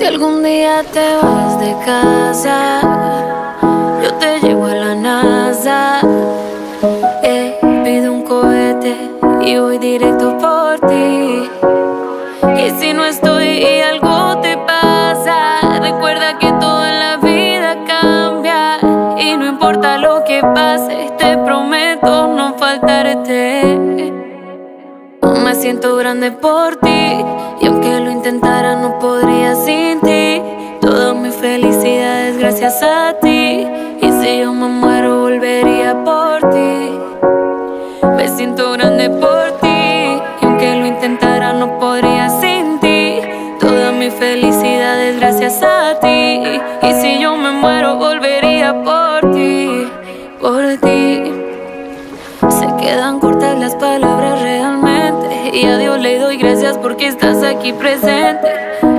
Si algún día te vas de casa, yo te llevo a la NASA. Eh, pido un cohete y voy directo por ti. Y si no estoy y algo te pasa, recuerda que todo en la vida cambia. Y no importa lo que pase, te prometo no faltarte. Me siento grande por ti y aunque lo intentara no podría sin gracias a ti y si yo me muero volvería por ti. Me siento grande por ti y aunque lo intentara no podría sin ti. Toda mi felicidad es gracias a ti y si yo me muero volvería por ti, por ti. Se quedan cortas las palabras gracias porque estás aquí presente.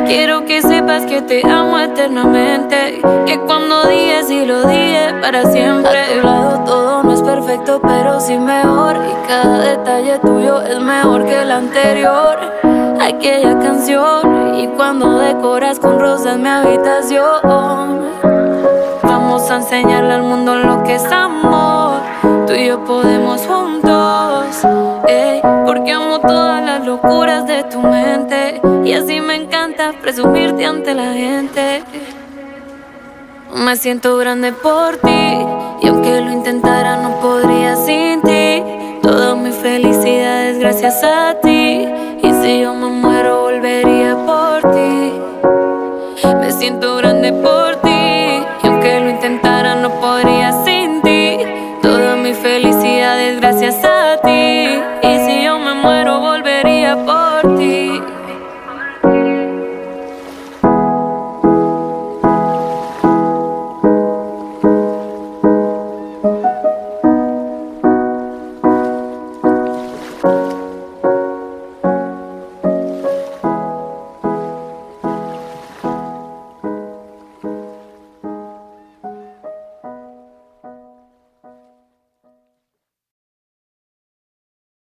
Quiero que sepas que te amo eternamente. Que cuando dije sí lo dije para siempre. A tu lado todo no es perfecto, pero sí mejor. Y cada detalle tuyo es mejor que el anterior. Aquella canción. Y cuando decoras con rosas mi habitación. Vamos a enseñarle al mundo lo que es amor. Tú y yo podemos juntos. ey, porque locuras de tu mente. Y así me encanta presumirte ante la gente. Me siento grande por ti. Y aunque lo intentara, no podría sin ti. Toda mi felicidad es gracias a ti. Y si yo me muero, volvería por ti. Me siento grande por